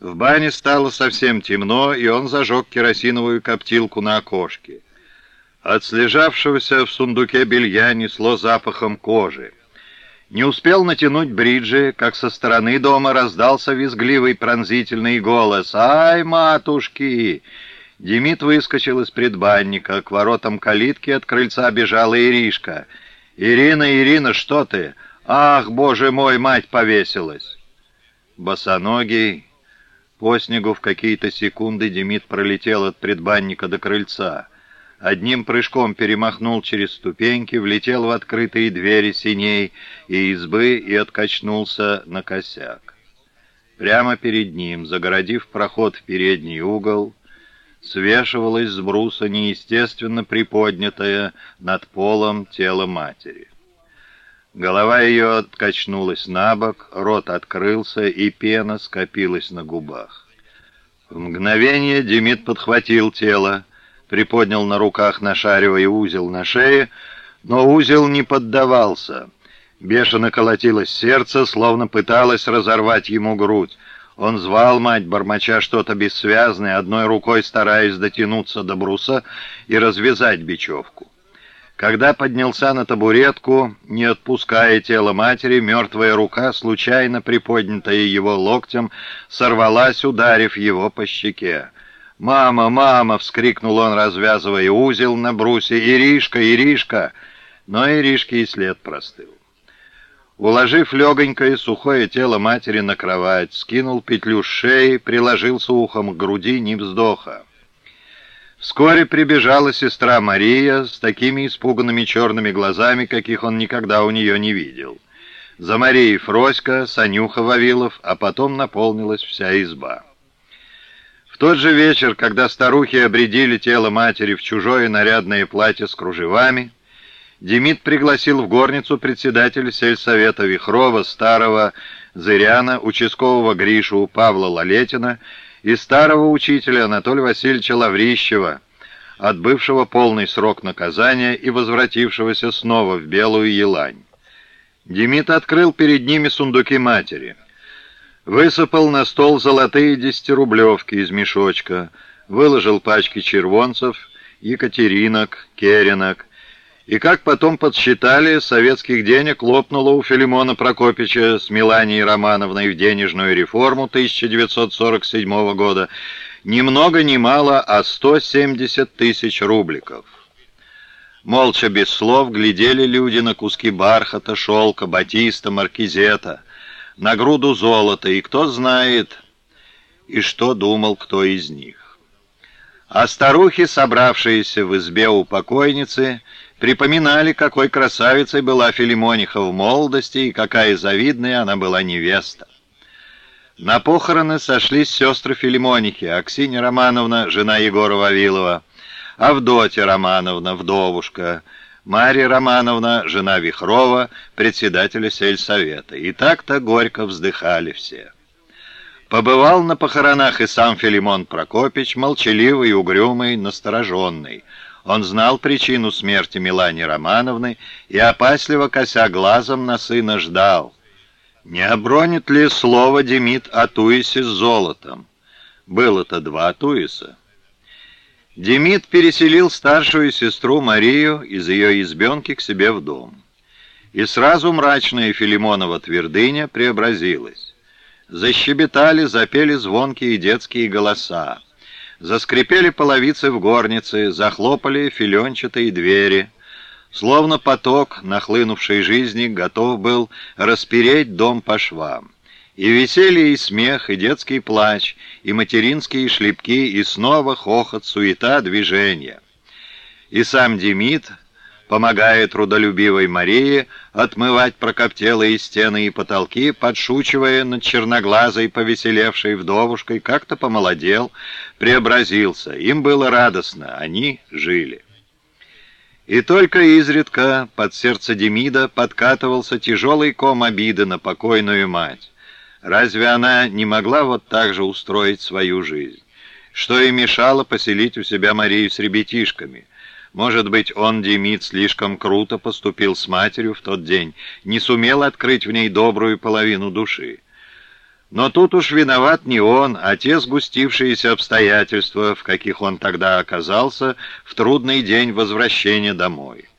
В бане стало совсем темно, и он зажег керосиновую коптилку на окошке. От слежавшегося в сундуке белья несло запахом кожи. Не успел натянуть бриджи, как со стороны дома раздался визгливый пронзительный голос. «Ай, матушки!» Демид выскочил из предбанника. К воротам калитки от крыльца бежала Иришка. «Ирина, Ирина, что ты? Ах, боже мой, мать повесилась!» Босоногий, по снегу в какие-то секунды Демид пролетел от предбанника до крыльца. Одним прыжком перемахнул через ступеньки, влетел в открытые двери синей и избы и откачнулся на косяк. Прямо перед ним, загородив проход в передний угол, свешивалось с бруса неестественно приподнятое над полом тело матери. Голова ее откачнулась на бок, рот открылся, и пена скопилась на губах. В мгновение Демид подхватил тело, приподнял на руках, нашаривая узел на шее, но узел не поддавался. Бешено колотилось сердце, словно пыталось разорвать ему грудь. Он звал мать, бормоча что-то бессвязное, одной рукой стараясь дотянуться до бруса и развязать бечевку. Когда поднялся на табуретку, не отпуская тело матери, мертвая рука, случайно приподнятая его локтем, сорвалась, ударив его по щеке. «Мама, мама!» — вскрикнул он, развязывая узел на брусе. «Иришка, Иришка!» Но Иришки и след простыл. Уложив легонькое сухое тело матери на кровать, скинул петлю с шеи, приложился ухом к груди, не вздоха. Вскоре прибежала сестра Мария с такими испуганными черными глазами, каких он никогда у нее не видел. За Марией Фроська, Санюха Вавилов, а потом наполнилась вся изба тот же вечер, когда старухи обредили тело матери в чужое нарядное платье с кружевами, Демид пригласил в горницу председателя сельсовета Вихрова, старого Зыряна, участкового Гришу Павла Лалетина и старого учителя Анатолия Васильевича Лаврищева, отбывшего полный срок наказания и возвратившегося снова в Белую Елань. Демид открыл перед ними сундуки матери — Высыпал на стол золотые десятирублевки из мешочка, выложил пачки червонцев, екатеринок, керенок. И как потом подсчитали, советских денег лопнуло у Филимона Прокопича с Меланией Романовной в денежную реформу 1947 года ни много ни мало, а 170 тысяч рубликов. Молча, без слов, глядели люди на куски бархата, шелка, батиста, маркизета — на груду золота, и кто знает, и что думал кто из них. А старухи, собравшиеся в избе у покойницы, припоминали, какой красавицей была Филимониха в молодости и какая завидная она была невеста. На похороны сошлись сестры Филимонихи, Аксинья Романовна, жена Егора Вавилова, Авдотья Романовна, вдовушка, Марья Романовна, жена Вихрова, председателя сельсовета. И так-то горько вздыхали все. Побывал на похоронах и сам Филимон Прокопич, молчаливый, угрюмый, настороженный. Он знал причину смерти Милани Романовны и, опасливо кося глазом, на сына ждал. Не обронит ли слово Демид о Туисе с золотом? Было-то два Туиса. Демид переселил старшую сестру Марию из ее избенки к себе в дом. И сразу мрачная Филимонова твердыня преобразилась. Защебетали, запели звонкие детские голоса. Заскрипели половицы в горнице, захлопали филенчатые двери. Словно поток нахлынувшей жизни готов был распереть дом по швам. И веселье, и смех, и детский плач, и материнские шлепки, и снова хохот, суета, движение. И сам Демид, помогая трудолюбивой Марии отмывать прокоптелые стены и потолки, подшучивая над черноглазой, повеселевшей вдовушкой, как-то помолодел, преобразился. Им было радостно, они жили. И только изредка под сердце Демида подкатывался тяжелый ком обиды на покойную мать. Разве она не могла вот так же устроить свою жизнь? Что и мешало поселить у себя Марию с ребятишками? Может быть, он, Демид, слишком круто поступил с матерью в тот день, не сумел открыть в ней добрую половину души. Но тут уж виноват не он, а те сгустившиеся обстоятельства, в каких он тогда оказался в трудный день возвращения домой.